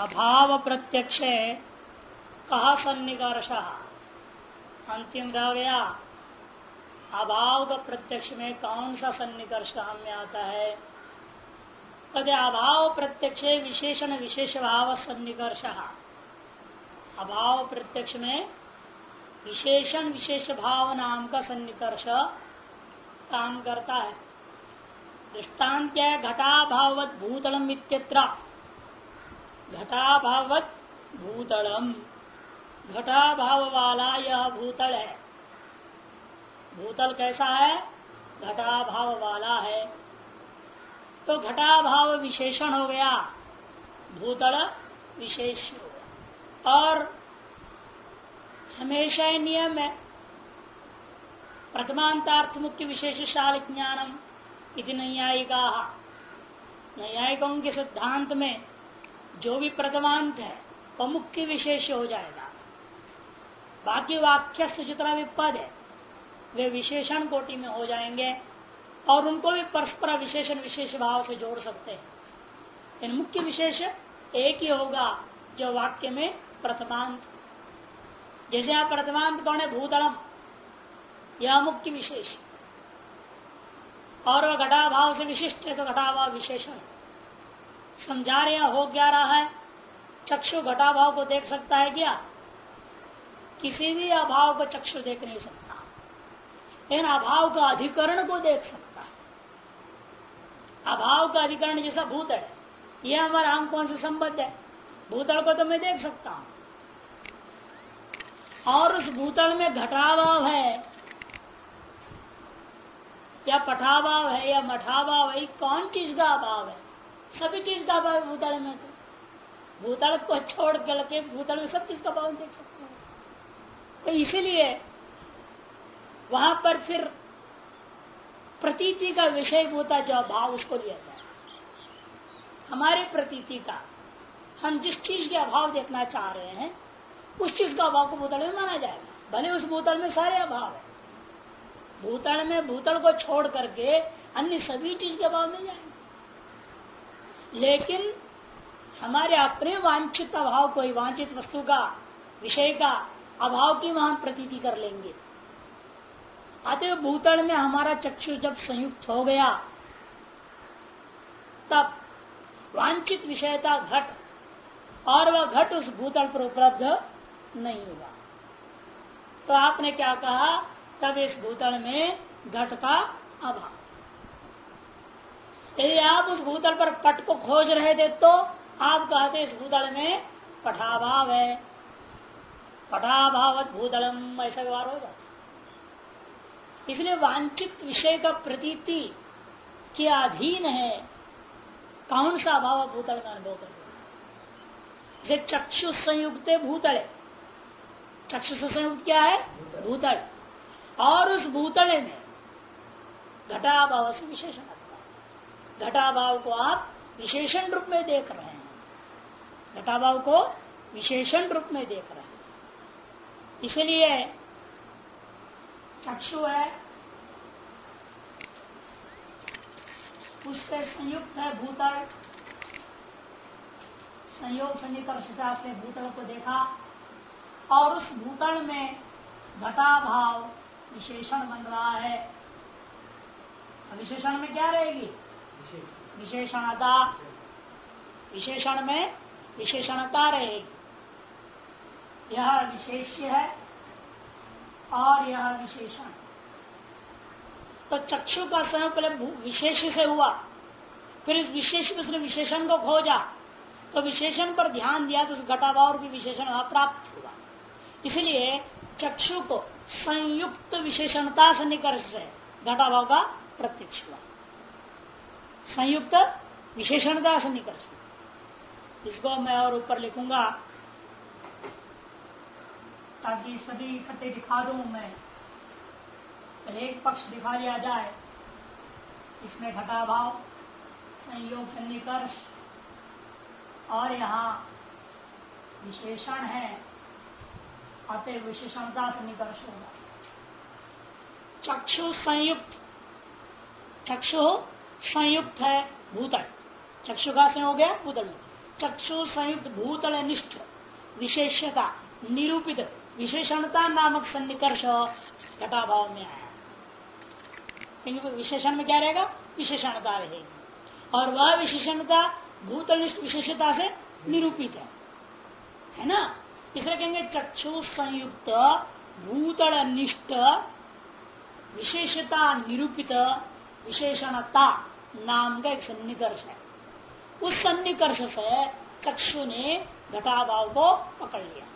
अभाव प्रत्यक्ष कहा सन्निकर्ष अंतिम रह गया अभाव का प्रत्यक्ष में कौन सा सन्निकर्ष काम में आता है? कदे अभाव प्रत्यक्ष विशेषण विशेष भाव सन्निकर्ष। अभाव प्रत्यक्ष में विशेषण विशेष भाव नाम का सन्निकर्ष काम करता है। दृष्टांत क्या है घटाभावत भूतलम इत्यत्र घटाभावत भूतलम। घटाभाव वाला यह भूतल है। भूतल कैसा है? घटाभाव वाला है। तो घटाभाव विशेषण हो गया। भूतल विशेष हो गया। और हमेशा नियम है। प्रथमांतार्थ मुख्य विशेष शाल ज्ञानम। इति नैयायिका। नैयायिकों के सिद्धांत में जो भी प्रथमांत है वह मुख्य विशेष हो जाएगा। बाकी वाक्य जितना भी पद है, वे विशेषण कोटि में हो जाएँगे और उनको भी परस्पर विशेषण, विशेष भाव से जोड़ सकते हैं। इन मुख्य विशेष एक ही होगा जो वाक्य में प्रथमांत। जैसे यहाँ प्रथमांत कौन है? भूतलम। यह मुख्य विशेष। और वह घटाभाव से विशिष्ट है तो घटाभाव विशेषण। समझा रहे हो क्या रहा है? चक्षु घटाभाव को देख सकता है क्या? किसी भी अभाव को चक्षु देख नहीं सकता। लेकिन अभाव का अधिकरण को देख सकता है। अभाव का अधिकरण जैसा भूत है यह हमारे आंकों से संबद्ध है? भूतल को तो मैं देख सकता हूँ। और उस भूतल में घटाभाव है, या पठाभाव है, या मठाभाव है कौन चीज़ का अभाव है? सभी चीज़ का अभाव भूतल में तो। भूतल को छोड़ के भूतल में सब चीज़ का अभाव देख सकते हैं। तो इसीलिए वहाँ पर फिर प्रतीति का विषय होता जो अभाव उसको लिया जाए हमारे प्रतीति का, हम जिस चीज़ के अभाव देखना चाह रहे हैं, उस चीज़ का अभाव को भूतल में माना जाएगा। भले उस भूतल में सारे अभाव है। भूतल में, भूतल को छोड़ करके अन्य सभी चीज़ के अभाव मिल जाएँगे। लेकिन हमारे अपने वांछित अभाव कोई वांछित वस्तु का, विषय का अभाव की वहाँ प्रतीति कर लेंगे। अतः भूतल में हमारा चक्षु जब संयुक्त हो गया, तब वांछित विषयता घट और वह घट उस भूतल पर उपलब्ध नहीं हुआ तो आपने क्या कहा? तब इस भूतल में घट का अभाव। यदि आप उस भूतल पर पट को खोज रहे थे तो आप कहते इस भूतल में पठाभाव है। पठाभाव भूतलम ऐसा व्यवहार हो जाता इसलिए वांछित विषय का प्रतीति के अधीन है। कौन सा अभाव भूतल का अनुभव कर जैसे चक्षु संयुक्त भूतल है। चक्षु संयुक्त क्या है? भूतल। और उस भूतल में घटाभाव से विशेषण घटाभाव को आप विशेषण रूप में देख रहे हैं। घटाभाव को विशेषण रूप में देख रहे हैं। इसलिए चक्षु है, उससे संयुक्त है भूतल। संयोग सन्निकर्ष से भूतल को देखा और उस भूतल में घटाभाव विशेषण बन रहा है। विशेषण में क्या रहेगी? विशेषणता। विशेषण में विशेषणता रहेगी यह विशेष्य है और यह विशेषण। तो चक्षु का समय पहले विशेष से हुआ। फिर इस विशेष में विशेषण को खोजा। तो विशेषण पर ध्यान दिया तो उस घटाभाव की विशेषण प्राप्त हुआ। इसलिए चक्षु को संयुक्त विशेषणता से निकर्ष से घटाभाव का प्रत्यक्ष हुआ। संयुक्त विशेषणता से निकर्ष इसको मैं और ऊपर लिखूँगा, ताकि सभी इकट्ठे दिखा दू मैं। एक पक्ष दिखा दिया जाए। इसमें घटाभाव संयोग सन्निकर्ष और यहाँ विशेषण है। अतः विशेषणता सन्निकर्ष होगा। चक्षु संयुक्त, चक्षु संयुक्त है, भूतल। चक्षु का हो गया? भूतल चक्षु संयुक्त, भूतल निष्ठ, विशेषता, निरूपित, विशेषणता नामक सन्निकर्ष घटाभाव में आया। विशेषण में क्या रहेगा? विशेषणता रहेगी। और वह विशेषणता भूतल विशेषता से निरूपित है। है ना? इसलिए कहेंगे चक्षु संयुक्त, भूतल निष्ठ, विशेषता निरूपित, विशेषणता। नाम का एक सन्निकर्ष है। उस सन्निकर्ष से चक्षु ने घटाभाव को पकड़ लिया।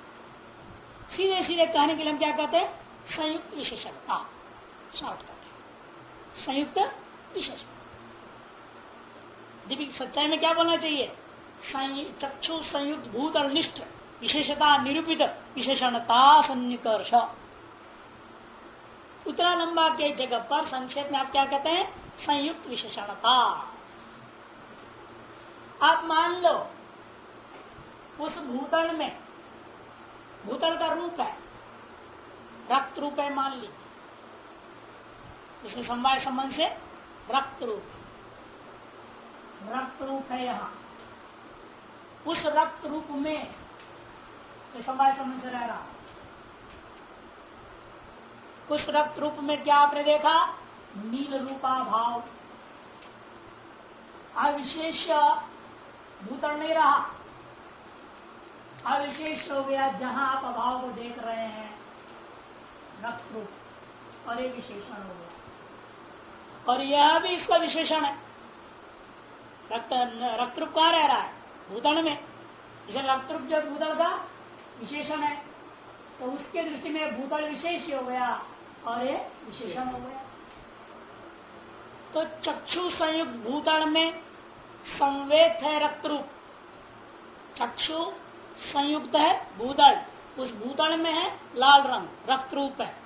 सीधे सीधे कहने के लिए हम क्या कहते हैं? संयुक्त विशेषणता शॉर्टकट संयुक्त विशेषण दीपिक, सच्चाई में क्या बोलना चाहिए? चक्षु संयुक्त भूत और निष्ठ, विशेषता निरूपित, विशेषणता सन्निकर्ष। उतना लंबा के जगह पर संक्षेप में आप क्या कहते हैं? संयुक्त विशेषणता। आप मान लो, उस भूतण में भूतण का रूप है, रक्त रूप है मान लीजिए। उसके समवाय संबंध से रक्त रूप रक्त रूप है यहाँ। उस रक्त रूप में समवाय संबंध से रह रहा उस रक्त रूप में क्या आपने देखा? नील रूपा भाव अविशेष भूतल नहीं रहा। अविशेष हो गया, जहाँ आप अभाव को देख रहे हैं रक्त रूप और एक विशेषण हो गया। और यह भी इसका विशेषण है। रक्त रक्त रूप कहा रह रहा है? भूतल में। इसे रक्त रूप जब भूतल का विशेषण है तो उसके दृष्टि में भूतल विशेष हो गया, और ये विशेषण हो गया। तो चक्षु संयुक्त भूतण में संवेद है रक्त रूप। चक्षु संयुक्त है भूतल। उस भूतल में है लाल रंग, रक्त रूप है।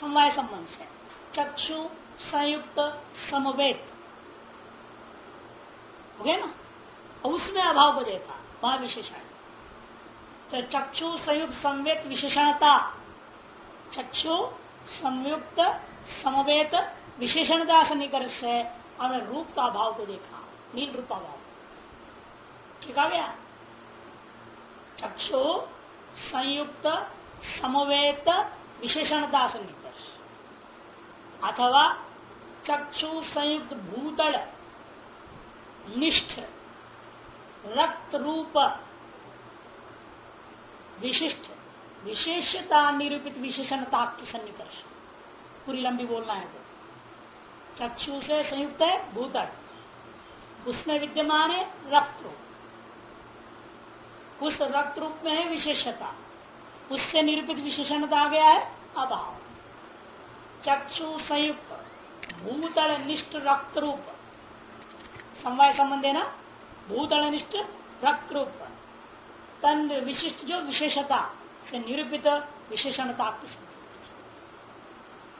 समवाय संबंध से। चक्षु संयुक्त समवेत हो गया ना? उसमें अभाव को देखा, वहाँ विशेषण। तो चक्षु संयुक्त संवेद विशेषणता। चक्षु संयुक्त समवेत विशेषणता से निकट से और रूप का अभाव को देखा नील रूपा भाव ठीक आ गया? चक्षु, संयुक्त, समवेत विशेषणता से निकर्ष अथवा चक्षु, संयुक्त, भूतल, निष्ठ रक्त रूप विशिष्ट, विशेषता निरूपित विशेषणता की सन्निकर्ष पूरी लंबी बोलना है तो। चक्षु से संयुक्त है, भूतल। उसमें विद्यमान है रक्त रूप। उस रक्त रूप में है विशेषता। उससे निरूपित विशेषणता आ गया है, अभाव। चक्षु संयुक्त, भूतल निष्ठ रक्त रूप। समवाय संबंध है ना? भूतल निष्ठ रक्त रूप। तन विशिष्ट जो विशेषता से निरूपित विशेषणता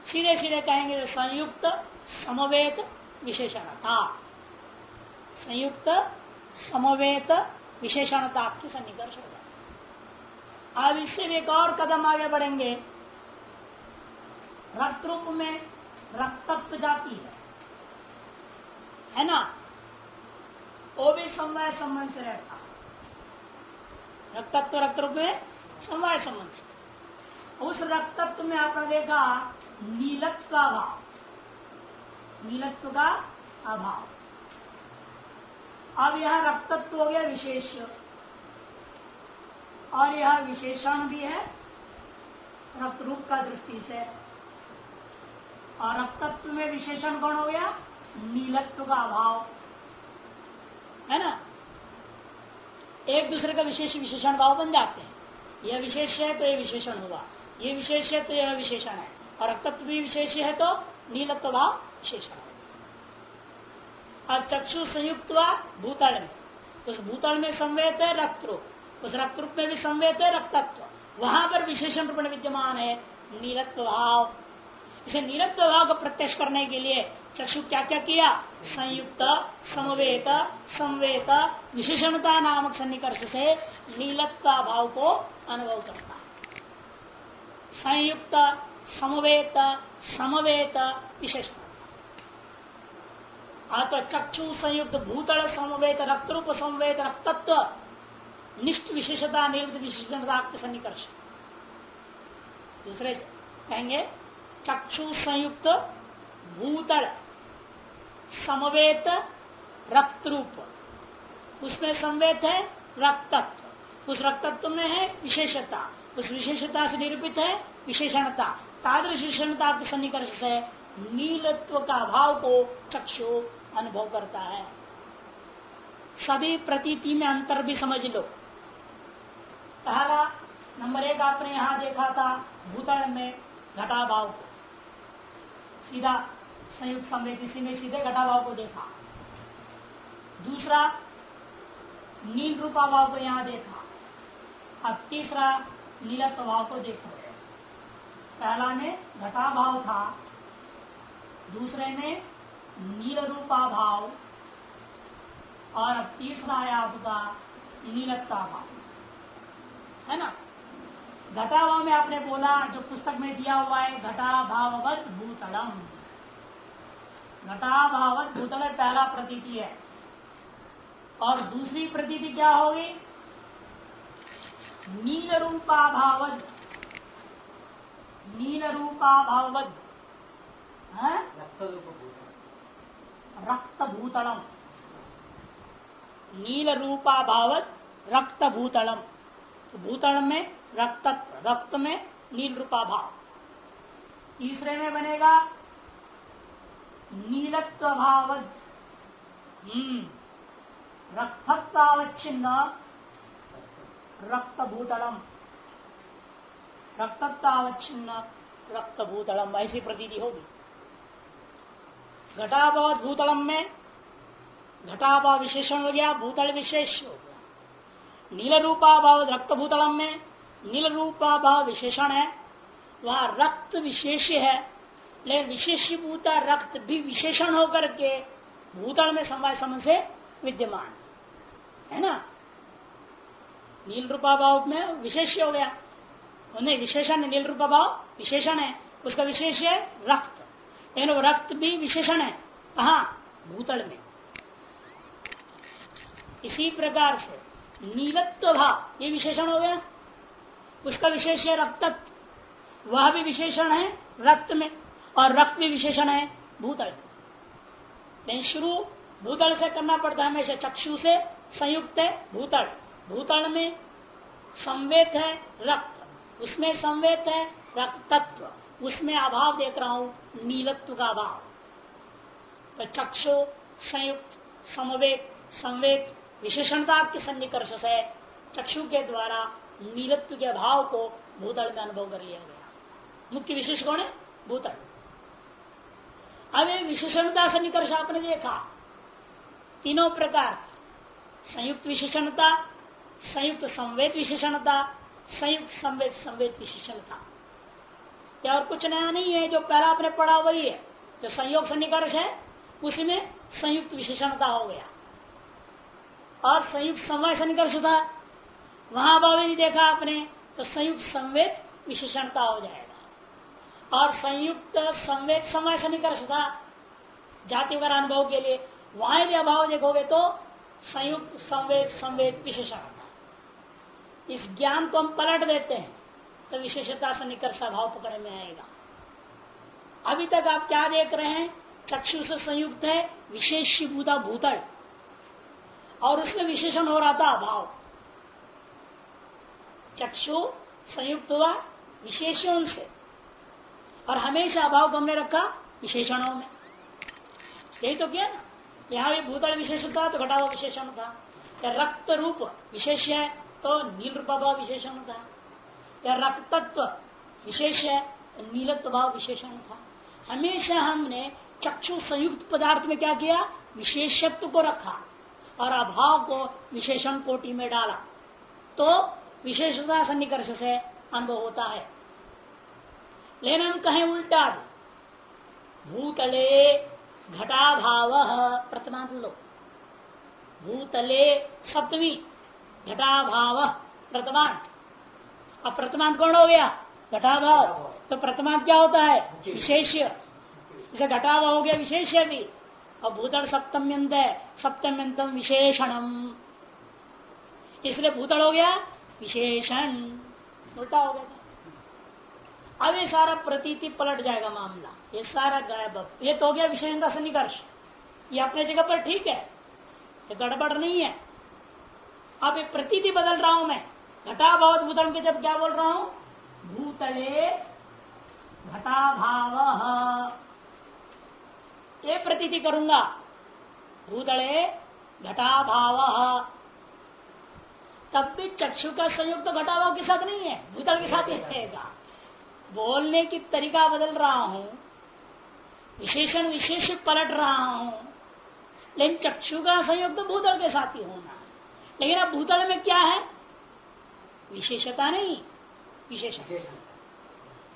सीधे सीधे कहेंगे संयुक्त समवेत विशेषणता। संयुक्त समवेत विशेषणता की सन्निकर्ष होगा अब इससे भी एक और कदम आगे बढ़ेंगे। रक्त रूप में रक्तत्व जाती है। है ना? वो भी समवाय संबंध से रहता रक्तत्व रक्त रूप में समवाय संबंध से। उस रक्तत्व में आपने देखा नीलत्व का अभाव। नीलत्व का अभाव अब यह रक्तत्व हो गया विशेष। और यह विशेषण भी है रक्त रूप का दृष्टि से। और रक्तत्व में विशेषण कौन हो गया? नीलत्व का अभाव। है ना? एक दूसरे का विशेष विशेषण भाव बन जाते हैं। यह विशेष है तो यह विशेषण होगा। ये विशेष है तो यह विशेषण है। और रक्तत्व भी विशेष है तो नीलत्व भाव विशेषण और चक्षु संयुक्त भूतल में। उस भूतल में संवेद है रक्त रूप उस रक्त रूप में भी संवेद है रक्तत्व। वहाँ पर विशेषण रूप विद्यमान है नीलत्व भाव। इसे नीलत्व भाव को प्रत्यक्ष करने के लिए चक्षु क्या क्या किया? संयुक्त, समवेत, संवेत, विशेषणता नामक सन्निकर्ष से नीलत्व भाव को अनुभव करता है। संयुक्त समवेत समवेत विशेषण अतः चक्षु संयुक्त भूतल समवेत रक्त रूप समवेत, रक्तत्व, निष्ठ विशेषता निर्वृत विशेषता सन्निकर्ष दूसरे कहेंगे, चक्षु संयुक्त भूतल, समवेत रक्त रूप उसमें संवेत है, रक्तत्व। उस रक्तत्व में है विशेषता। उस विशेषता से निरूपित है विशेषणता। तादृश विशेषणता के सन्निकर्ष से नीलत्व का अभाव को चक्षु अनुभव करता है। सभी प्रतीति में अंतर भी समझ लो। पहला, नंबर एक आपने यहाँ देखा था, भूतल में घटा भाव को। सीधा, संयुक्त संवेद में सीधे घटा भाव को देखा। दूसरा, नील रूपा भाव को यहाँ देखा। अब तीसरा, नीलत्व भाव को देखो। पहला में घटा भाव था, दूसरे में नील रूपा भाव और अब तीसरा है आपका नीलत्ता भाव है ना? घटा भाव में आपने बोला, जो पुस्तक में दिया हुआ है घटा भाववत भूतलम। घटा भावत भूतल पहला प्रतीति है। और दूसरी प्रतीति क्या होगी? नील रूपा भावत नील रूपा भाववत रक्त भूतलम नील रूपा भावत रक्त भूतलम तो भूतल में रक्त रक्त में नील रूपा भाव तीसरे में बनेगा नीलत्व भावत हम्म। रक्तत्वावच्छिन्न रक्त भूतलम रक्तत्वावच्छिन्न रक्त भूतलम ऐसी प्रतीति होगी। घटाभाव भूतलम में घटाभाव विशेषण हो गया भूतल विशेष हो गया नील रूपा भाव रक्त भूतलम में नील रूपा भाव विशेषण है। वह रक्त विशेष है, लेकिन विशेष भूता रक्त भी विशेषण होकर के भूतल में समय समय से विद्यमान है। ना? नील रूपा भाव में विशेष हो गया। उन्हें विशेषण नील रूपा भाव विशेषण है। उसका विशेष है रक्त। लेकिन वो रक्त भी विशेषण है। कहा? भूतल में। इसी प्रकार से नीलत्व भाव ये विशेषण हो गया। उसका विशेष है रक्तत्व। वह भी विशेषण है रक्त में, और रक्त भी विशेषण है भूतल लेकिन शुरू भूतल से करना पड़ता है, हमेशा चक्षु से संयुक्त है, भूतल। भूतल में संवेद है रक्त। उसमें संवेद है, रक्त तत्व। उसमें अभाव देख रहा हूँ, नीलत्व का अभाव। तो चक्षु, संयुक्त समवेद संवेद विशेषणता के सन्निकर्ष से चक्षु के द्वारा नीलत्व के अभाव को भूतल में अनुभव कर लिया गया। मुख्य विशेष कौन है? भूतल। अब एक विशेषणता सन्निकर्ष आपने देखा। तीनों प्रकार। संयुक्त विशेषणता, संयुक्त संवेद विशेषणता संयुक्त संवेद संवेद विशेषणता। या और कुछ नया नहीं है, जो पहला आपने पढ़ा वही है। जो संयोग सन्निकर्ष है उसी में संयुक्त विशेषणता हो गया। और संयुक्त समय सन्निकर्ष था, वहाँ भाव नहीं देखा आपने तो संयुक्त संवेद विशेषणता हो जाएगा। और संयुक्त संवेद समय सन्निकर्ष था, जाति वगैरह अनुभव के लिए, वहाँ भी अभाव देखोगे तो संयुक्त संवेद संवेद विशेषण। इस ज्ञान को हम पलट देते हैं तो विशेषता से निकर्ष भाव पकड़े में आएगा। अभी तक आप क्या देख रहे हैं, चक्षु से संयुक्त है विशेष भूता भूतल। और उसमें विशेषण हो रहा था अभाव। चक्षु संयुक्त हुआ विशेषण से। और हमेशा अभाव को हमने रखा विशेषणों में। यही तो क्या ना। यहाँ भी भूतल विशेष था तो घटा हुआ विशेषण था। रक्त रूप विशेष है तो नील रूपा भाव विशेषण था या रक्तत्व विशेष है नीलत्व भाव विशेषण था हमेशा हमने चक्षु संयुक्त पदार्थ में क्या किया? विशेषत्व को रखा और अभाव को विशेषण कोटि में डाला। तो विशेषता सन्निकर्ष से अनुभव होता है। लेकिन हम कहें उल्टा भूतले घटाभाव प्रथमांत लो। भूतले सप्तमी। घटा भाव प्रथमांत अब प्रथमांत कौन हो गया? घटा भाव तो प्रथमांत क्या होता है? विशेष्य जैसे घटा भाव हो गया विशेष भी। और भूतल सप्तम्यंत है। सप्तम्यंतम विशेषणम। इसलिए भूतल हो गया विशेषण। उल्टा हो गया। अब ये सारा प्रतीति पलट जाएगा मामला। ये सारा गायब ये तो हो गया विशेषण का सन्निकर्ष ये अपने जगह पर ठीक है। ये गड़बड़ नहीं है। अब प्रतीति बदल रहा हूँ मैं। घटा भाव भूतल के जब क्या बोल रहा हूँ? भूतले घटा भाव ये प्रतीति करूँगा। भूतले घटा भाव तब भी चक्षु का संयुक्त तो घटा भाव के साथ नहीं है, भूतल के साथ ही रहेगा। बोलने की तरीका बदल रहा हूँ, विशेषण विशेष पलट रहा हूँ, लेकिन चक्षु का संयुक्त तो भूतल के साथ ही होना। लेकिन अब भूतल में क्या है? विशेषता नहीं। विशेष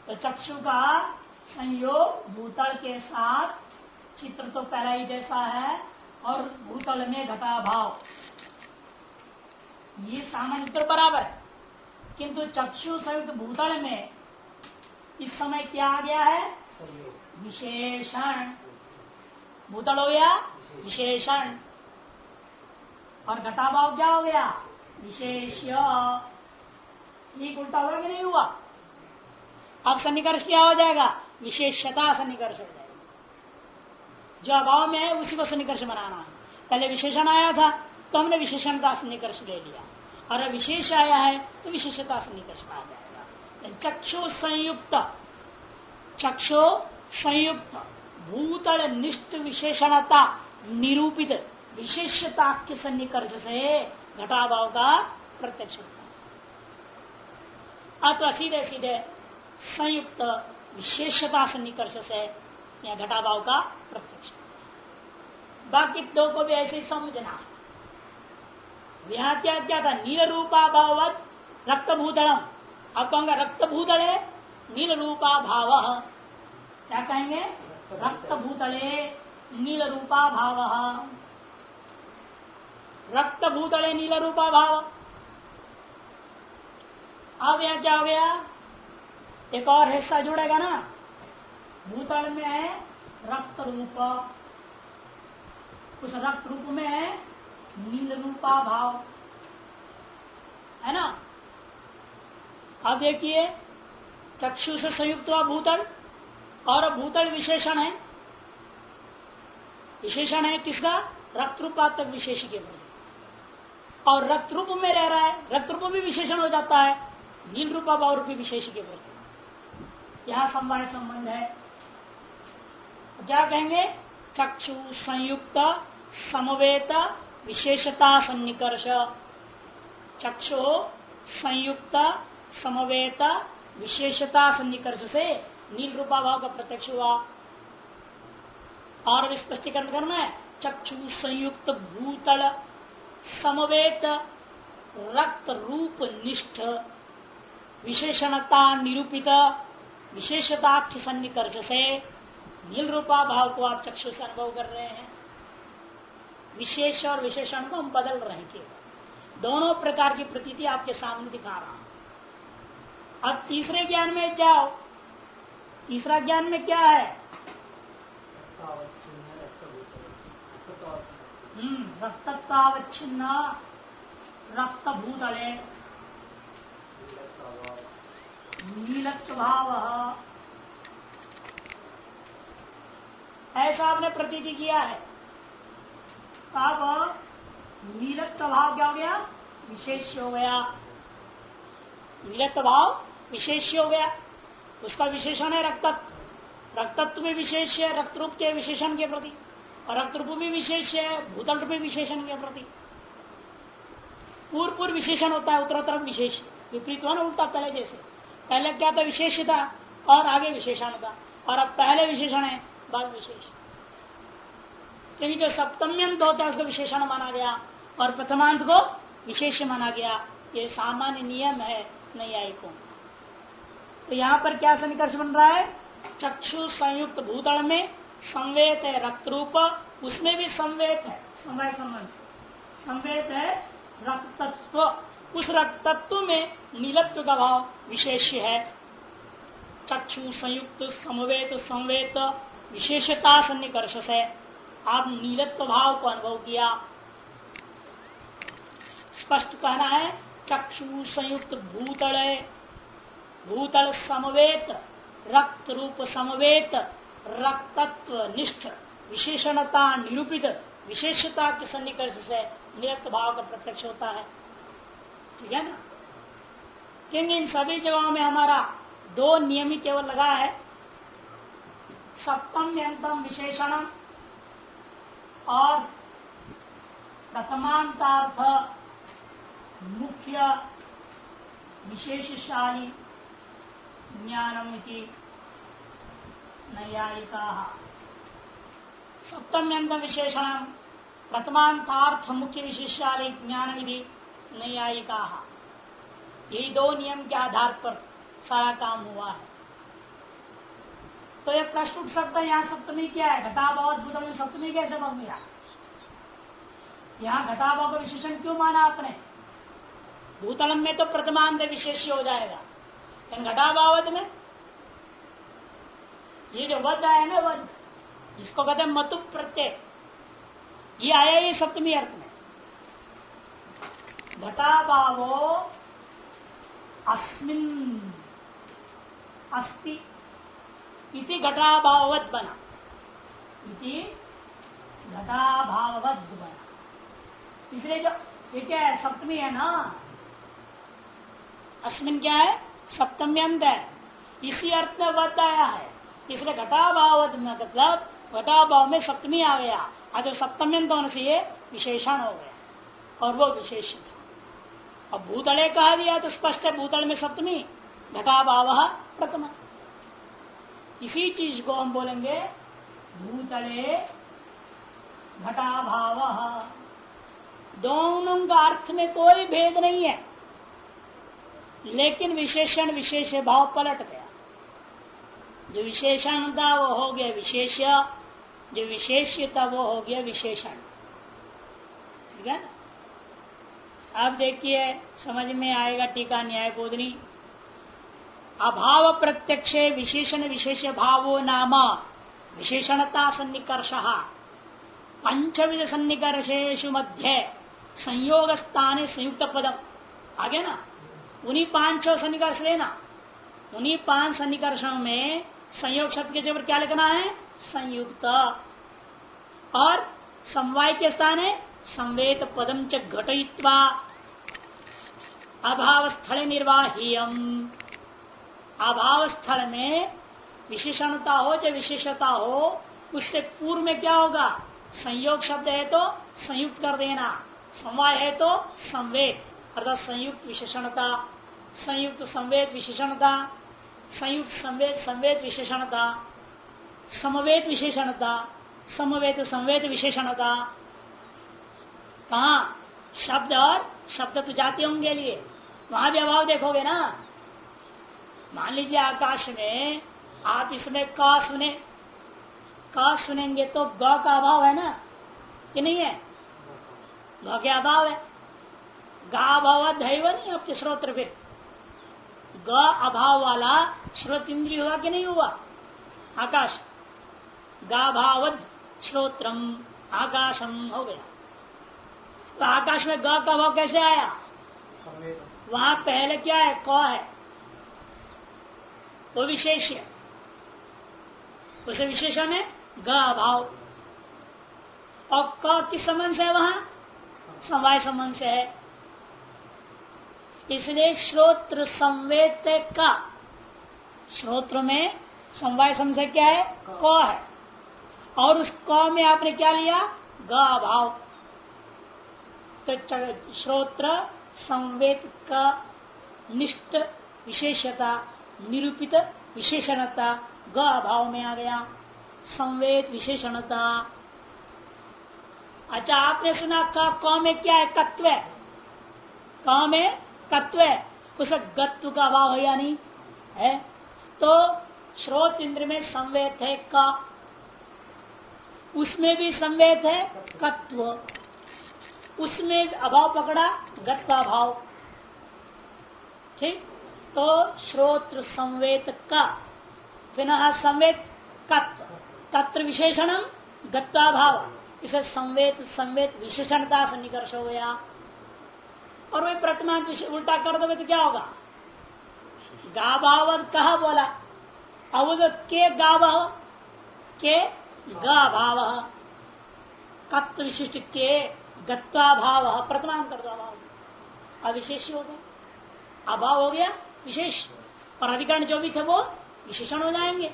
तो चक्षु का संयोग भूतल के साथ चित्र तो पहला ही जैसा है और भूतल में घटा भाव। ये सामान्य तो बराबर है। किंतु चक्षु संयुक्त भूतल में इस समय क्या आ गया है? विशेषण। भूतल हो गया? विशेषण। और घटाभाव क्या हो गया। विशेष ठीक उल्टा हुआ कि नहीं हुआ? अब सन्निकर्ष क्या हो जाएगा? विशेषता सन्निकर्ष हो जाएगा। जो अभाव में है, उसी को सन्निकर्ष बनाना है। पहले विशेषण आया था तो हमने विशेषण का सन्निकर्ष ले लिया। और विशेष आया है तो विशेषता सन्निकर्ष आ जाएगा। चक्षु संयुक्त। चक्षु संयुक्त। भूतल निष्ठ विशेषणता निरूपित। विशेषता के सन्निकर्ष से घटाभाव का प्रत्यक्ष अथवा सीधे सीधे संयुक्त विशेषता सन्निकर्ष से या घटाभाव का प्रत्यक्ष बाकी दो को भी ऐसे समझना। यहाँ क्या क्या था नील रूपा भावत रक्त भूतलम अब कहूँगा रक्त भूतले नील रूपा भाव क्या कहेंगे? रक्त भूतले नील रूपा भाव रक्त भूतले नील रूपा भाव अब यहाँ क्या हो गया एक और हिस्सा जुड़ेगा ना? भूतल में है रक्त रूप उस रक्त रूप में है नील रूपा भाव है ना? अब देखिए, चक्षु से संयुक्त हुआ भूतल और भूतल विशेषण है। विशेषण है किसका? रक्त रूपात्मक विशेष के प्रति और रक्त रूप में रह रहा है। रक्त रूप भी विशेषण हो जाता है। नील रूपा भाव रूपी विशेष के प्रति यहाँ समवाय संबंध है। क्या कहेंगे? चक्षु संयुक्त, समवेत, विशेषता सन्निकर्ष। चक्षु संयुक्त, समवेत, विशेषता सन्निकर्ष से नील रूपा भाव का प्रत्यक्ष हुआ। और स्पष्टीकरण करना है। चक्षु संयुक्त, भूतल समवेत रक्त रूप निष्ठ विशेषणता निरूपित विशेषता सन्निकर्ष से नील रूपा भाव को आप चक्षु से अनुभव कर रहे हैं। विशेष और विशेषण को हम बदल रहे हैं दोनों प्रकार की प्रतीति आपके सामने दिखा रहा हूँ। अब तीसरे ज्ञान में जाओ। तीसरा ज्ञान में क्या है? रक्तत्वावच्छिन्न रक्त भूतले नीलत्व भाव ऐसा आपने प्रतीति किया है। अब नीलत्व भाव क्या हो गया? विशेष हो गया। नीलत्व भाव विशेष हो गया। उसका विशेषण है रक्तत्व। रक्तत्व भी विशेष है रक्त रूप के विशेषण के प्रति। रक्त रूप भी विशेष है भूतल रूप विशेषण के प्रति। पूर्व पूर्व विशेषण होता है उत्तर तरफ़ विशेष विपरीत होना उल्टा, पहले जैसे। पहले क्या था? विशेष था, और आगे विशेषण था। और अब पहले विशेषण है, बाद विशेष क्योंकि जो सप्तम्यंत होता है उसको विशेषण माना गया, और प्रथमांत को विशेष माना गया। ये सामान्य नियम है नैयायिकों तो यहाँ पर क्या सन्निकर्ष बन रहा है? चक्षु संयुक्त भूतल में संवेद है रक्त रूप उसमें भी संवेद है, समय संबंध संवेद है, रक्तत्व। उस रक्तत्व में नीलत्व का भाव विशेष है। चक्षु संयुक्त, समवेत संवेद विशेषता सन्निकर्ष से आप नीलत्व भाव को अनुभव किया। स्पष्ट कहना है, चक्षु संयुक्त भूतल भूतल समवेत रक्त रूप समवेत रक्तत्व निष्ठ विशेषणता निरूपित, विशेषता के सन्निकर्ष से नियत भाव का प्रत्यक्ष होता है। ठीक है ना? क्योंकि इन सभी जगहों में हमारा दो नियम केवल लगा है। सप्तम यंतम विशेषण और प्रथमांतार्थ मुख्य विशेषशाली ज्ञानम की नैयायिका। सप्तम विशेषण प्रथमांतार्थ मुख्य विशेषशाली ज्ञान विधि नैयायिका। यही दो नियम के आधार पर सारा काम हुआ है तो ये प्रश्न उठ सकता है यहाँ सप्तमी क्या है। घटाभाव भूतल सप्तमी कैसे बन गया यहाँ घटाभाव का विशेषण क्यों माना आपने? भूतलम में तो प्रथमांत विशेष हो जाएगा। लेकिन घटाभावत में ये जो वध आया ना वध, इसको कहते हैं मतु प्रत्यय। ये आया ये सप्तमी अर्थ में। घटाभावो अस्मिन, अस्ति इति घटाभावत बना। इति घटाभावत बना। इसलिए जो ये क्या है, सप्तमी है ना? अस्मिन क्या है? सप्तमी अंत है। इसी अर्थ में वध आया है। इसलिए घटाभावत मतलब घटाभाव में सप्तमी आ गया। अगर सप्तमी होने से ये विशेषण हो गया। और वो विशेष था। अब भूतले कहा दिया तो स्पष्ट है, भूतल में सप्तमी, घटाभाव प्रथम। इसी चीज़ को हम बोलेंगे, भूतले घटाभाव। दोनों का अर्थ में कोई भेद नहीं है। लेकिन विशेषण विशेष भाव पलट गया जो विशेषण था वो हो गया विशेष, जो विशेष था वो हो गया विशेषण ठीक है? अब देखिए, समझ में आएगा टीका न्याय बोधनी। अभाव प्रत्यक्ष विशेषण विशेष भावो नाम, विशेषणता सन्निकर्ष। पंचविध सन्निकर्षेशु मध्य संयोग स्थान संयुक्त पदम आगे ना? उन्हीं पाँच सन्निकर्ष लेना। उन्हीं पाँच सन्निकर्षणों में संयोग शब्द के जबर क्या लिखना है? संयुक्त। और समवाय के स्थान है? संवेद पदम च घटयित्वा। अभाव स्थल निर्वाह्यम। अभाव स्थल में विशेषणता हो चाहे विशेषता हो, उससे पूर्व में क्या होगा? संयोग शब्द है तो संयुक्त कर देना। समवाय है तो संवेद अर्थात संयुक्त विशेषणता। संयुक्त संवेद विशेषणता। संयुक्त संवेद संवेद विशेषणता, समवेद विशेषणता, समवेद, संवेद विशेषणता। कहा? शब्द और शब्द तो जाते होंगे लिए। वहाँ भी अभाव देखोगे ना? मान लीजिए आकाश में, आप इसमें क सुने। क सुनेंगे तो ग का अभाव है ना? कि नहीं है? ग के अभाव है। गा अभाव दैव नहीं आपके स्रोत्र फिर। ग अभाव वाला श्रोत इंद्रिय हुआ कि नहीं हुआ? आकाश। गाभावद श्रोत्रम, आकाशम हो गया। तो आकाश में ग का भाव कैसे आया? वहाँ पहले क्या है? क है। वो विशेष है। उसे विशेषण है ग अभाव। और क किस संबंध से है वहाँ? समवाय संबंध से है। इसलिए श्रोत्र संवेद का। श्रोत्र में समवाय संबंध क्या है? क। है। और उस क में आपने क्या लिया? ग अभाव तो श्रोत्र संवेद का निष्ठ विशेषता निरूपित विशेषणता ग अभाव में आ गया। संवेद विशेषणता। अच्छा आपने सुना का क में क्या है? तत्व। है क में तत्व है। गत्व का अभाव है या नहीं? है? तो श्रोत इंद्र में संवेद है का। उसमें भी संवेद है कत्व उसमें अभाव पकड़ा गत का अभाव। ठीक? तो श्रोत्र संवेद का। पुनः संवेद तत्व। तत्र विशेषणम गत्वा भाव इसे संवेद संवेद विशेषणता से निकर्ष हो गया। और वही प्रतिमान उल्टा कर दोगे तो क्या होगा? गाभावत कहा बोला? अवध के गाव के गाभाव कत्व विशिष्ट के गत्वा भाव कर दो अभाव अविशेष हो गया। अभाव हो गया, विशेष। और अधिकरण जो भी थे वो विशेषण हो जाएँगे।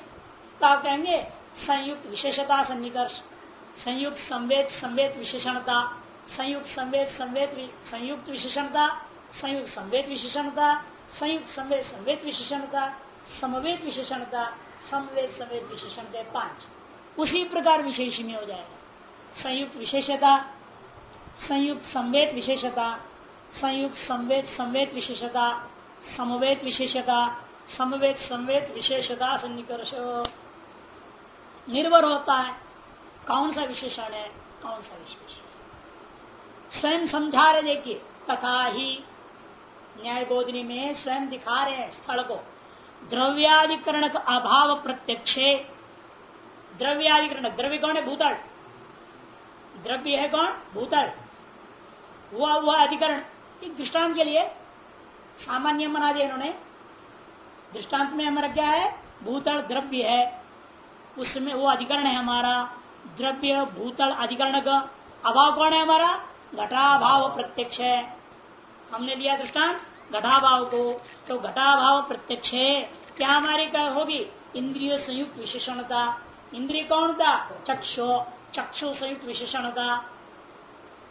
तो आप कहेंगे, संयुक्त विशेषता, सन्निकर्ष। संयुक्त संवेद संवेद विशेषणता। संयुक्त संवेद संवेद संयुक्त विशेषणता, संयुक्त संवेद विशेषणता, संयुक्त संवेद संवेद विशेषणता, समवेद विशेषणता संवेद संवेद विशेषणता पाँच। उसी प्रकार विशेष में हो जाएगा। संयुक्त विशेषता, संयुक्त संवेद विशेषता, संयुक्त संवेद संवेद विशेषता, समवेद विशेषता, समवेद, संवेद विशेषता सन्निकर्ष। निर्भर होता है कौन सा विशेषण है? कौन सा विशेष स्वयं समझा रहे, देखिए। तथा ही न्याय बोधनी में स्वयं दिखा रहे हैं स्थल को। द्रव्याधिकरण का अभाव प्रत्यक्ष। द्रव्याधिकरण, द्रव्य कौन है? भूतल। द्रव्य है कौन? भूतल। हुआ हुआ अधिकरण। एक दृष्टांत के लिए सामान्य बना दिया इन्होंने। दृष्टांत में हमारा क्या है? भूतल, द्रव्य है। उसमें वो अधिकरण है हमारा। द्रव्य, भूतल, अधिकरण का अभाव कौन है हमारा? घटाभाव प्रत्यक्ष है। हमने लिया दृष्टांत, घटाभाव को। तो घटाभाव प्रत्यक्ष है। क्या हमारी क्या होगी? इंद्रिय संयुक्त विशेषणता। इंद्रिय कौन था? चक्षु। चक्षु संयुक्त विशेषणता।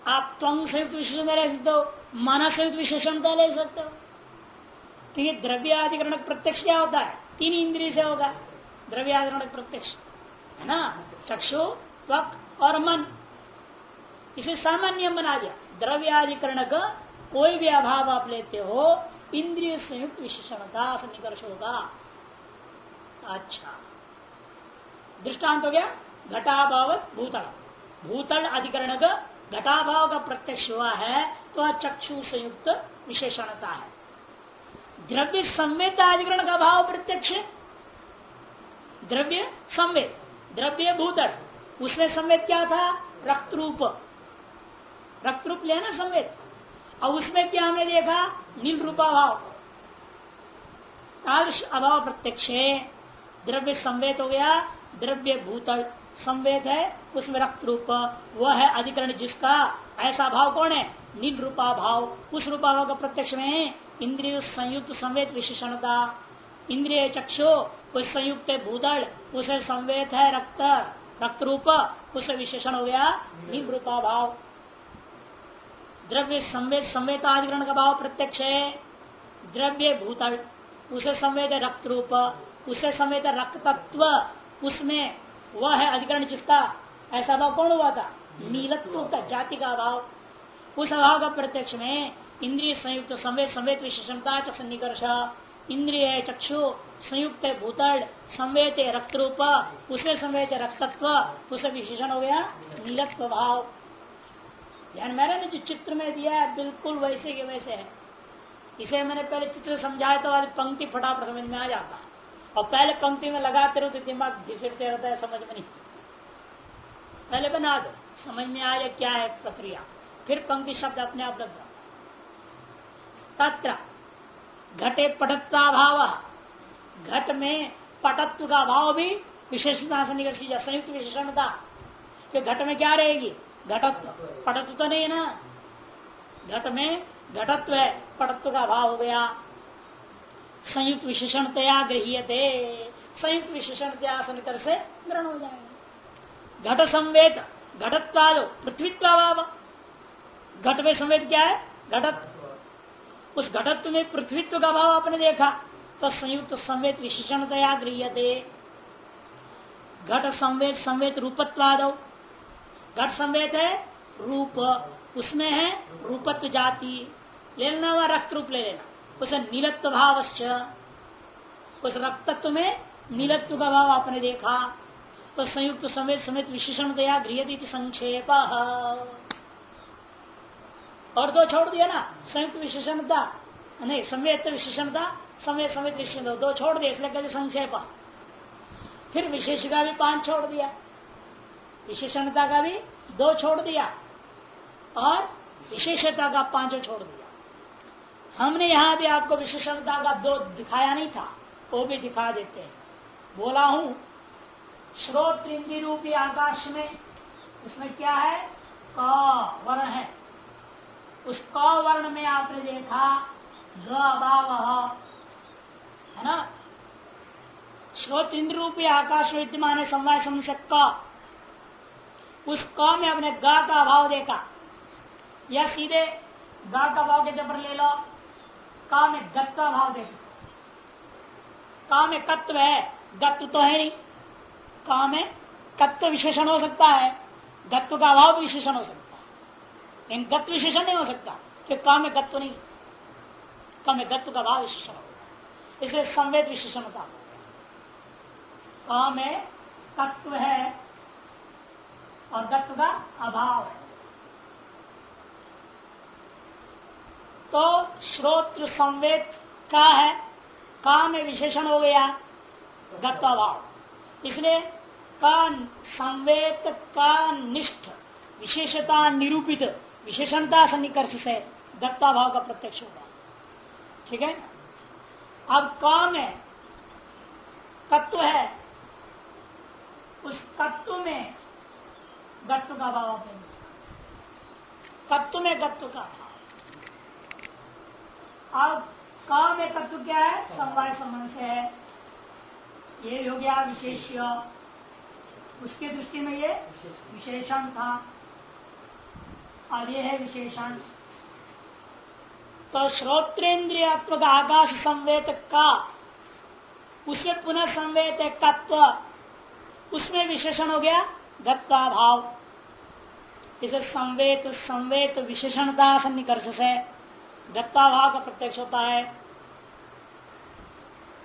आप त्वंग संयुक्त विशेषणता ले सकते हो, मन संयुक्त विशेषणता ले सकते हो? तो क्योंकि द्रव्याधिकरण प्रत्यक्ष क्या होता है? तीन इंद्रिय से होगा। द्रव्याधिकरण प्रत्यक्ष, है ना? चक्षु, त्वक और मन। इसे सामान्य बना दिया। द्रव्याधिकरण का कोई भी अभाव आप लेते हो, इंद्रिय संयुक्त विशेषणता सन्निकर्ष होगा अच्छा। दृष्टांत हो गया। घटाभाव भूतल। भूतल अधिकरण का घटाभाव का प्रत्यक्ष हुआ है तो वह चक्षु संयुक्त विशेषणता है। द्रव्य संवेद अधिकरण का भाव प्रत्यक्ष। द्रव्य संवेद। द्रव्य भूतल। उसमें संवेद क्या था? रक्त रूप रक्त रूप लेना संवेद। और उसमें क्या हमने देखा? नील रूपा भाव तादृश अभाव प्रत्यक्ष द्रव्य संवेद हो गया, द्रव्य भूतल संवेद है, उसमें रक्त रूप, वह है अधिकरण जिसका, ऐसा भाव कौन है? नील रूपा भाव उस रूपा भाव का प्रत्यक्ष में इंद्रिय संयुक्त संवेद विशेषणता। इंद्रिय चक्षु उस संयुक्त भूतल, उसे संवेद है रक्त। रक्त रूप, उसे विशेषण हो गया नील रूपा भाव द्रव्य संवेद, संवेदाधिकरण का भाव प्रत्यक्ष है। द्रव्य भूतल, उसे संवेद रक्त रूप उसे संवेद रक्त तत्व उसमें वह है अधिकरण जिसका ऐसा भाव कौन हुआ था? नीलत्व का, जाति का भाव। उस अभाव का प्रत्यक्ष में इंद्रिय संयुक्त, संवेद संवेद विशेषणता सन्निकर्ष इंद्रिय चक्षु, संयुक्त भूतल, संवेद रक्त रूप उसमें संवेद रक्तत्व, उसे विशेषण हो गया नीलत्व भाव। ध्यान मैंने जो चित्र में दिया है, बिल्कुल वैसे के वैसे है। इसे मैंने पहले चित्र समझाया तो आज पंक्ति फटाफट समझ में आ जाता है। और पहले पंक्ति में लगाते रहो तो दिमाग घिसटते रहता है, समझ में नहीं पहले बना दो, समझ में आ जाए क्या है प्रक्रिया। फिर पंक्ति शब्द अपने आप लग जाओ तत्र घटे पटत्ता भाव। घट में पटत्व का भाव भी विशेषता से निकल संयुक्त विशेषणता घट में क्या रहेगी? घटत्व पटत्व तो नहीं ना। घट में घटत्व है पटत्व का भाव हो गया। संयुक्त विशेषणतया गृहते संयुक्त विशेषणतया सनिकर से ग्रहण हो जाएगा। घट संवेद, घटत्वाद, पृथ्वीत्वाभाव। घट में संवेद क्या है? घटत्व उस घटत्व में पृथ्वीत्व का भाव आपने देखा तो संयुक्त संवेद विशेषणतया गृहते घट संवेद संवेद रूपत्वाद घट संवेद है, रूप उसमें है, रूपत्व जाति। ले लेना हुआ रक्त रूप ले लेना। उसे नीलत्व भाव उस रक्तत्व में नीलत्व का भाव आपने देखा। तो संयुक्त समेत समेत विशेषण दया गृह संक्षेप। और दो छोड़ दिया ना, संयुक्त विशेषणता। नहीं संवेद विशेषणता समय समेत विशेषण दो छोड़ दिया, इसलिए कहते संक्षेप। फिर विशेष का भी पाँच छोड़ दिया। विशेषणता का भी दो छोड़ दिया और विशेषता का पाँचों छोड़ दिया। हमने यहाँ भी आपको विशेषणता का दो दिखाया नहीं था, वो भी दिखा देते हैं। बोला हूँ श्रोत इंद्री रूपी आकाश में उसमें क्या है? क वर्ण है। उस क वर्ण में आपने देखा, ग है ना? श्रोत इंद्र रूपी आकाश विद्यमान है समवाय समशक उस क में अपने ग का अभाव देखा। या सीधे गा का भाव के जबर ले लो। का में गत्व भाव देखो। का में कत्व है गत्व तो है नहीं। का में तत्व विशेषण हो सकता है गत्व का अभाव विशेषण हो सकता है। लेकिन गत्व विशेषण नहीं हो सकता कि का में गत्व नहीं। का में गत्व का भाव विशेषण होगा इसलिए संवेद विशेषण का में तत्व है और गत्व का अभाव। है तो श्रोत्र संवेद का है? का में विशेषण हो गया? गत्वाभाव। इसलिए का संवेद का निष्ठ, विशेषता निरूपित, विशेषणता सन्निकर्ष से दत्ता भाव का प्रत्यक्ष होगा। ठीक है? अब का में तत्व है। उस तत्व में गत्व का भाव अपने तत्व में गत्व का भाव अब का में तत्व क्या है? समवाय संबंध से है। ये हो गया विशेष उसके दृष्टि में ये विशेषण था। और ये है विशेषण। तो श्रोत्रेन्द्रियात्मक आकाश संवेद का। उसमें पुनः संवेद तत्व। उसमें विशेषण हो गया दत्ता भाव। इसे संवेद संवेद विशेषणता सन्निकर्ष से दत्ता भाव का प्रत्यक्ष होता है।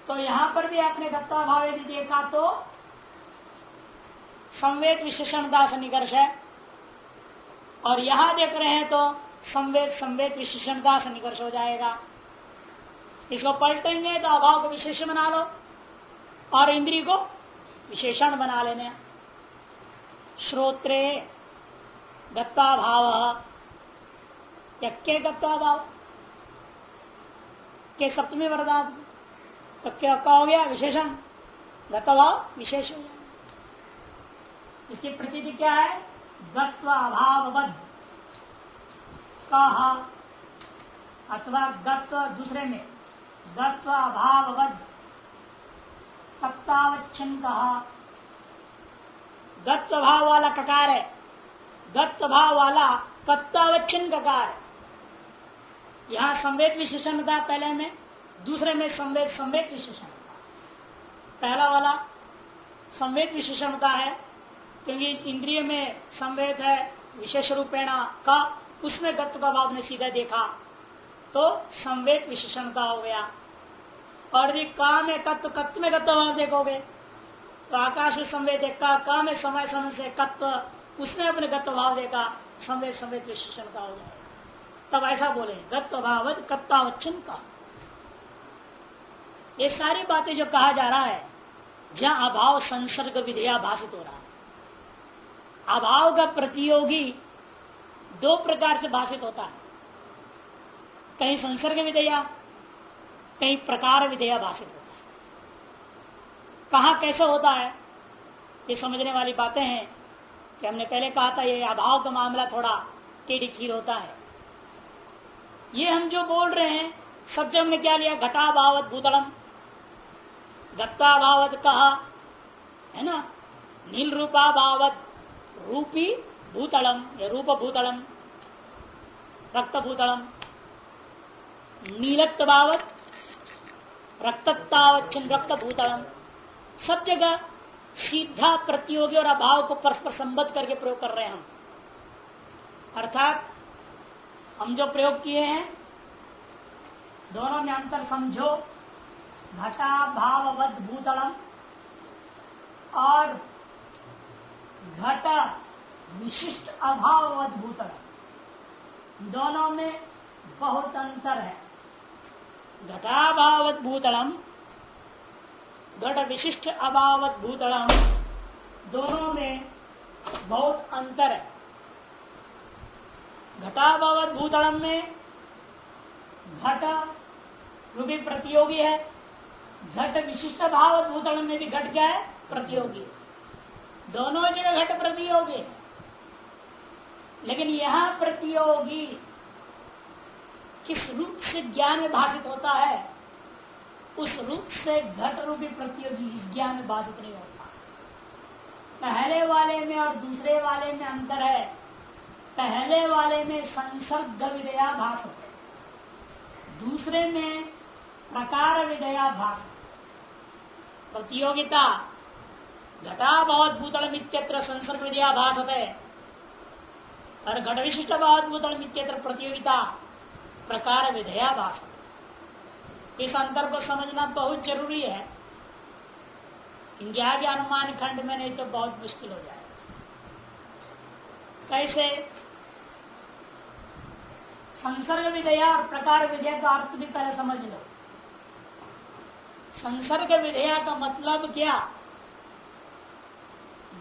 तो यहाँ पर भी आपने दत्ता भाव यदि देखा तो संवेद विशेषण दास निकर्ष है। और यहाँ देख रहे हैं तो संवेद संवेद विशेषण दास निकर्ष हो जाएगा। इसको पलटेंगे तो अभाव को विशेष बना लो और इंद्री को विशेषण बना लेने। श्रोत्रे दत्ता भाव यज्ञ दत्ता भाव के सप्तमी वरदान? तो क्या हो गया? विशेषण भाव विशेष इसकी प्रतीति क्या है? गत्व अभावबद्ध कहा अथवा गत्व दूसरे में। गत्व अभावबद्ध सप्तावच्छन कहा गत्व भाव वाला ककार है। गत्व भाव वाला तत्तावच्छन ककार है। यहाँ संवेद विशेषण था पहले में, दूसरे में संवेद संवेद विशेषण पहला वाला संवेद विशेषणता है, क्योंकि इंद्रिय में संवेद है, विशेष रूपेणा का, उसमें गत्व का भाव ने सीधा देखा। तो संवेद विशेषणता हो गया। और यदि का में तत्व कत्व में गत्व भाव देखोगे तो आकाश संवेद का का में समय समय से कत्व उसमें अपने गत्व भाव देखा संवेद संवेद विशेषणता हो गया। तब ऐसा बोले गत्व भाव कत्तावच्छन का। ये सारी बातें जो कहा जा रहा है, जहाँ अभाव संसर्ग विधेया भाषित हो रहा है। अभाव का प्रतियोगी दो प्रकार से भाषित होता है। कहीं संसर्ग विधेया, कहीं प्रकार विधेया भाषित होता है। कहा कैसे होता है, ये समझने वाली बातें हैं। कि हमने पहले कहा था ये अभाव का मामला थोड़ा टेढ़ी खीर होता है। ये हम जो बोल रहे हैं, सब जब हमने क्या लिया? घटाभावत भूतलम। गत्ताभावत कहा? है ना? नील रूपा भावत रूपी भूतलम, या रूप भूतलम, रक्त भूतलम। नीलत्वावत रक्तत्तावच्छन रक्त भूतलम। सब जगह सीधा प्रतियोगी और अभाव को परस्पर संबद्ध करके प्रयोग कर रहे हैं हम। अर्थात, हम जो प्रयोग किए हैं, दोनों में अंतर समझो। घटा भावबद्ध भूतलम और घट विशिष्ट अभाव अद्भुत दोनों में बहुत अंतर है। घटाभावत भूतलम घट विशिष्ट अभावत भूतलम। दोनों में बहुत अंतर है। घटाभावत भूतलम में घट रूपी प्रतियोगी है। घट विशिष्ट भाव भूतल में भी घट क्या है? प्रतियोगी। दोनों जगह घट प्रतियोगी है। लेकिन यहाँ प्रतियोगी किस रूप से ज्ञान में भाषित होता है? उस रूप से घट रूपी प्रतियोगी ज्ञान में भाषित नहीं होता पहले वाले में और दूसरे वाले में अंतर है। पहले वाले में संसर्ग विदया भाष होते दूसरे में प्रकार विदया भाष प्रतियोगिता, घटा बहुत भूतल मित्यत्र संसर्ग विदया भाष है। और घट विशिष्ट बहुत भूतल मित्यत्र प्रतियोगिता, प्रकार विधया भाष इस अंतर को समझना बहुत ज़रूरी है। इनके आगे अनुमान खंड में नहीं तो बहुत मुश्किल हो जाएगा कैसे? संसर्ग विधेया और प्रकार विधेयक का अर्थ भी पहले समझ लो। संसर्ग विधेया का मतलब क्या?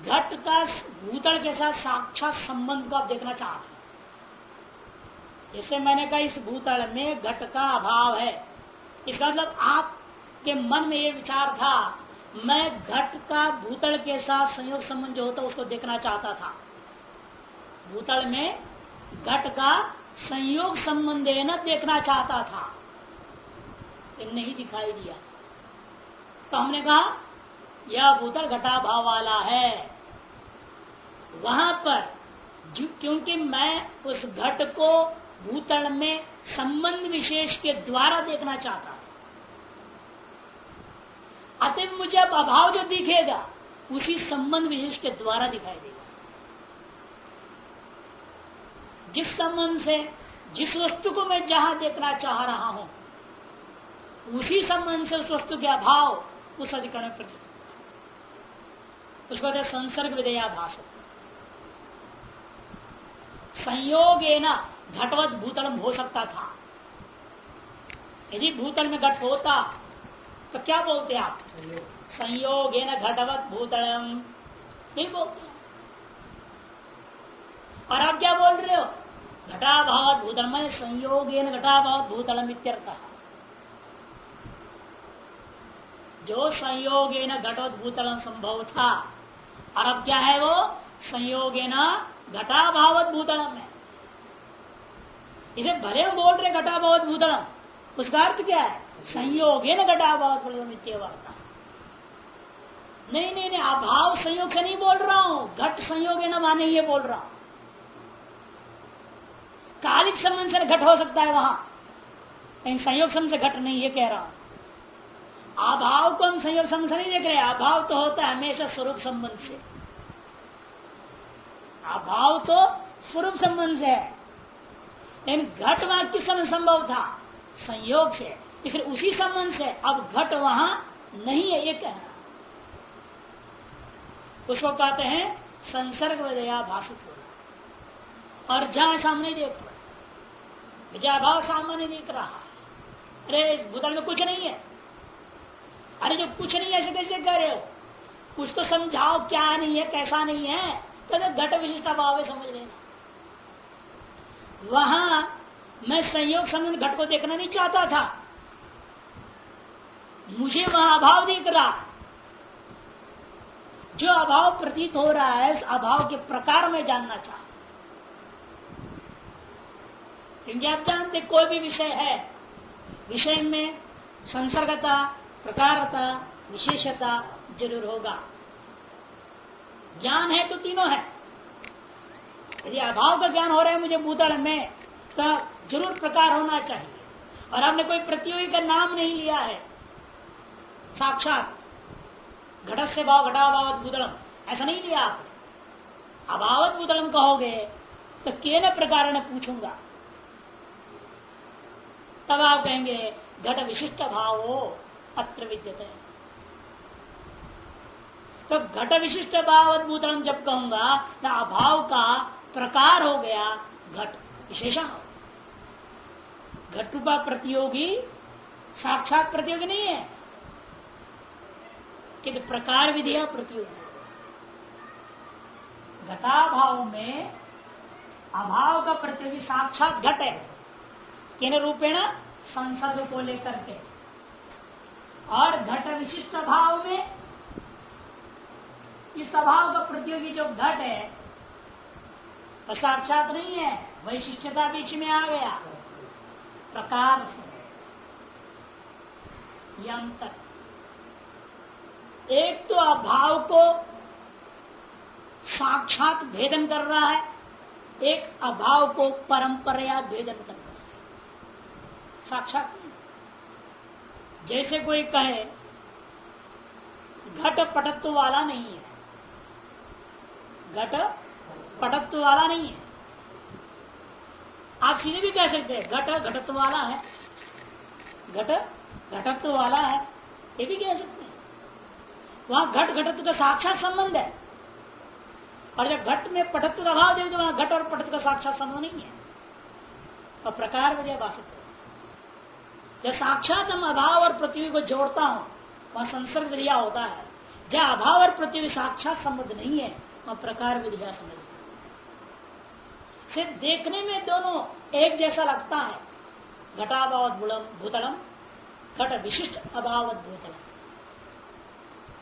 घट का भूतल के साथ साक्षात संबंध को आप देखना चाहते जैसे मैंने कहा, इस भूतल में घट का अभाव है। इसका मतलब आपके मन में ये विचार था। मैं घट का भूतल के साथ संयोग संबंध जो होता, उसको देखना चाहता था। भूतल में घट का संयोग संबंध न, देखना चाहता था। नहीं दिखाई दिया। तो हमने कहा, यह भूतल घटा भाव वाला है। वहाँ पर क्योंकि मैं उस घट को भूतल में संबंध विशेष के द्वारा देखना चाहता अतः मुझे अब अभाव जो दिखेगा, उसी संबंध विशेष के द्वारा दिखाई देगा। जिस संबंध से, जिस वस्तु को मैं जहाँ देखना चाह रहा हूँ, उसी संबंध से उस वस्तु के अभाव उस अधिकरण में प्रतीत उसको संसर्ग विधेयाभास संयोग घटवत भूतलम हो सकता था। यदि भूतल में घट होता तो क्या बोलते हैं आप? संयोग न घटवत भूतलम। नहीं बोलते और आप क्या बोल रहे हो? घटाभाव भूतल मैंने संयोग घटाभाव भूतलम इत्यर्थ। जो संयोग न घटवत भूतलम संभव था, और अब क्या है वो? संयोग न घटाभावत भूतलम है। इसे भले बोल रहे घटाभावत भूतलम। उसका अर्थ क्या है? संयोग है ना घटाभाव वार्ता नहीं नहीं नहीं, अभाव संयोग से नहीं बोल रहा हूँ। घट संयोग है ना माने ये बोल रहा हूँ। कालिक संबंध से घट हो सकता है वहाँ। लेकिन संयोग संबंध से घट नहीं, ये कह रहा हूँ। अभाव को हम संयोग संबंध से नहीं देख रहे अभाव तो होता है हमेशा स्वरूप संबंध से। अभाव तो स्वरूप संबंध से है। लेकिन घट वहाँ किस समय संभव था। संयोग से इसलिए उसी संबंध से, अब घट वहाँ नहीं है ये कहना। उसको कहते हैं संसर्ग विदया भाषित हो और जहाँ सामने देख रहा विजयाभाव सामने दिख रहा अरे, इस भूतल में कुछ नहीं है। अरे, जो कुछ नहीं ऐसे कैसे कह रहे हो? कुछ तो समझाओ, क्या नहीं है, कैसा नहीं है? तो घट विशिष्ट भाव है, समझ लेना। वहाँ मैं संयोग संबंध घट को देखना नहीं चाहता था। मुझे वहाँ अभाव दिख रहा। जो अभाव प्रतीत हो रहा है उस अभाव के प्रकार में जानना चाह क्योंकि आप जानते, कोई भी विषय है, विषय में संसर्गता, प्रकारता, विशेषता ज़रूर होगा। ज्ञान है तो तीनों है। यदि अभाव का ज्ञान हो रहा है मुझे भूतल में तो ज़रूर प्रकार होना चाहिए। और आपने कोई प्रतियोगी का नाम नहीं लिया है। साक्षात घटक से भाव घटाभावत भूतलम ऐसा नहीं लिया आप अभावत भूतलम कहोगे तो के न प्रकार पूछूँगा? तब आप कहेंगे, घट विशिष्ट भाव हो अत्र विद्यते। तो घट विशिष्ट भाव भूतलम जब कहूँगा तो अभाव का प्रकार हो गया घट विशेषण। घट रूपा प्रतियोगी, साक्षात प्रतियोगी नहीं है। कि प्रकार विधेय प्रतियोगी। घटाभाव में अभाव का प्रतियोगी साक्षात घट है। किन रूपेण? संसर्ग को लेकर के। और घट विशिष्ट भाव में इस अभाव का प्रतियोगी जो घट है साक्षात नहीं है वैशिष्टता बीच में आ गया। प्रकार से। अंतर एक तो अभाव को साक्षात भेदन कर रहा है, एक अभाव को परंपरा भेदन कर रहा है। साक्षात जैसे कोई कहे, घट पटत्व वाला नहीं है। घट पटत्व वाला नहीं है। आप सीधे भी कह सकते हैं, घट, घटत्व वाला है। घट, घटत्व वाला है, ये भी कह सकते हैं। वहाँ घट, घटत्व का साक्षात संबंध है। और जब घट में पटत्व का भाव देखते वहाँ घट और पटत्व का साक्षात संबंध नहीं है। और प्रकार वजह भाषित जब साक्षात हम अभाव और पृथ्वी को जोड़ता हूँ, वहाँ संसर्ग विधिया होता है। जहाँ अभाव और पृथ्वी साक्षात संबंध नहीं है, वहाँ प्रकार विधिया समझ सिर्फ़ देखने में दोनों एक जैसा लगता है। घटाभाव भूतलम, घट विशिष्ट अभाव भूतलम।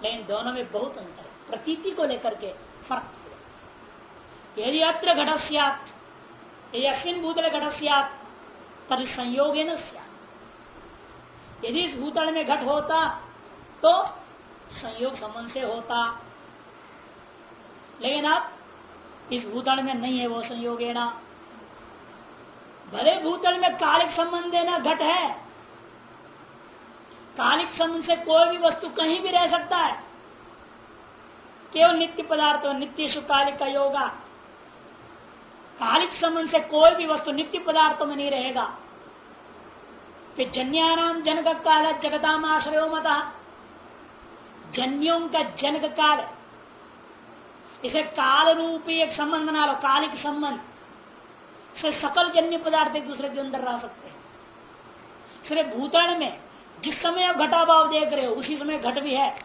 लेकिन दोनों में बहुत अंतर है। प्रतीति को लेकर के फ़र्क यदि अत्र घट सियात, यदि अश्विन भूतल घट सियात तभी संयोग यदि इस भूतल में घट होता तो संयोग संबंध से होता। लेकिन आप इस भूतल में नहीं है वो संयोग भले भूतल में कालिक संबंध देना घट है, कालिक संबंध से कोई भी वस्तु कहीं भी रह सकता है। केवल नित्य पदार्थ नित्य सुकालिक का योगा। कालिक संबंध से कोई भी वस्तु नित्य पदार्थों में नहीं रहेगा। फिर जन्यानाम जनक काल जगताम आश्रय मता। जन्यों का जनक काल इसे काल रूपी एक संबंध बना लो, कालिक संबंध। से सकल जन्य पदार्थ एक दूसरे के अंदर रह सकते हैं। सिर्फ़ भूतण में जिस समय आप घटाभाव देख रहे हो, उसी समय घट भी है।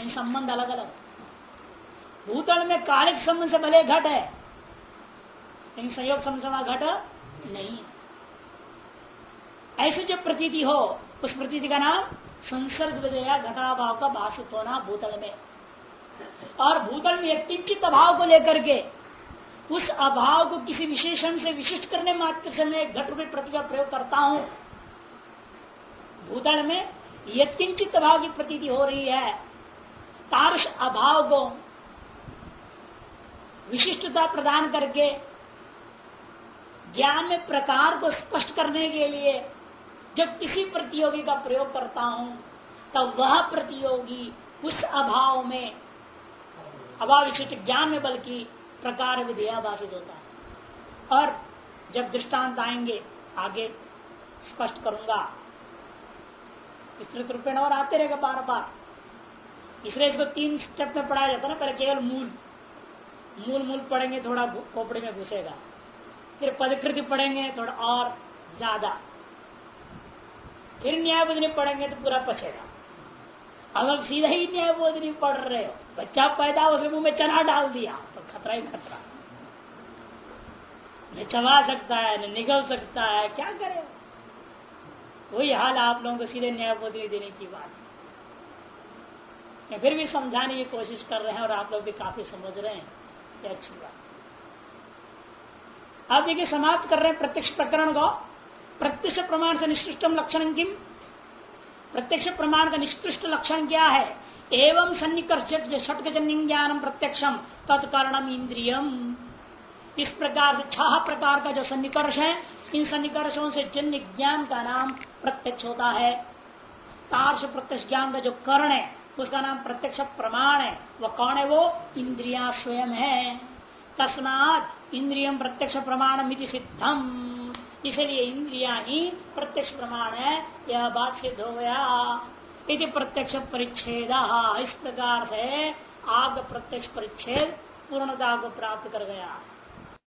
संबंध अलग अलग भूतण में कालिक संबंध से भले घट है लेकिन संयोग संबंध घट नहीं ऐसी जो प्रतीति हो, उस प्रतीति का नाम संसर्ग घटाभाव का भाषित होना भूतल में। और भूतल में एक किंचित अभाव को लेकर के, उस अभाव को किसी विशेषण से विशिष्ट करने मात्र से मैं घट रूपी प्रति का प्रयोग करता हूँ। भूतल में यत्किंचित अभाव की प्रतीति हो रही है। तारस अभाव को विशिष्टता प्रदान करके, ज्ञान में प्रकार को स्पष्ट करने के लिए जब किसी प्रतियोगी का प्रयोग करता हूँ, तब वह प्रतियोगी उस अभाव में अभाव विशिष्ट ज्ञान में बल्कि प्रकार विधेयाभाषित होता है। और जब दृष्टांत आएँगे, आगे स्पष्ट करूँगा। विस्तृत रूप और आते रहेगा बार बार इसलिए इसको तीन स्टेप में पढ़ाया जाता है ना, पहले केवल मूल। मूल मूल पढ़ेंगे, थोड़ा खोपड़ी में घुसेगा। फिर पदकृति पढ़ेंगे, थोड़ा और ज़्यादा। फिर न्याय बुद्धि पढ़ेंगे तो पूरा पचेगा अब अब सीधा ही न्याय बोधनी पढ़ रहे हो। बच्चा पैदा उसके मुँह में चना डाल दिया तो खतरा ही खतरा। न चबा सकता है, न निगल सकता है, क्या करे वही हाल आप लोगों को सीधे न्याय बोधनी देने की बात। है फिर भी समझाने की कोशिश कर रहे हैं और आप लोग भी काफ़ी समझ रहे हैं। ये अच्छी बात। आप देखिए, समाप्त कर रहे हैं प्रत्यक्ष प्रकरण को। प्रत्यक्ष प्रमाण से निष्कृष्टम लक्षण किम? प्रत्यक्ष प्रमाण का निष्कृष्ट लक्षण क्या है? एवं सन्निकर्ष षटजन्य ज्ञानम प्रत्यक्षम तत्कारणम इंद्रियम। इस प्रकार से छह प्रकार का जो सन्निकर्ष है, इन सन्निकर्षों से जन्य ज्ञान का नाम प्रत्यक्ष होता है। तार्श प्रत्यक्ष ज्ञान का जो कर्ण है, उसका नाम प्रत्यक्ष प्रमाण है। वह कौन है वो? इंद्रिया स्वयं है। तस्मात इंद्रियम प्रत्यक्ष प्रमाण मिति सिद्धम। इसलिए इंद्रिया ही प्रत्यक्ष प्रमाण है। यह बात सिद्ध हो गया। यदि प्रत्यक्ष परिच्छेद। इस प्रकार से आग प्रत्यक्ष परिच्छेद पूर्णता को प्राप्त कर गया।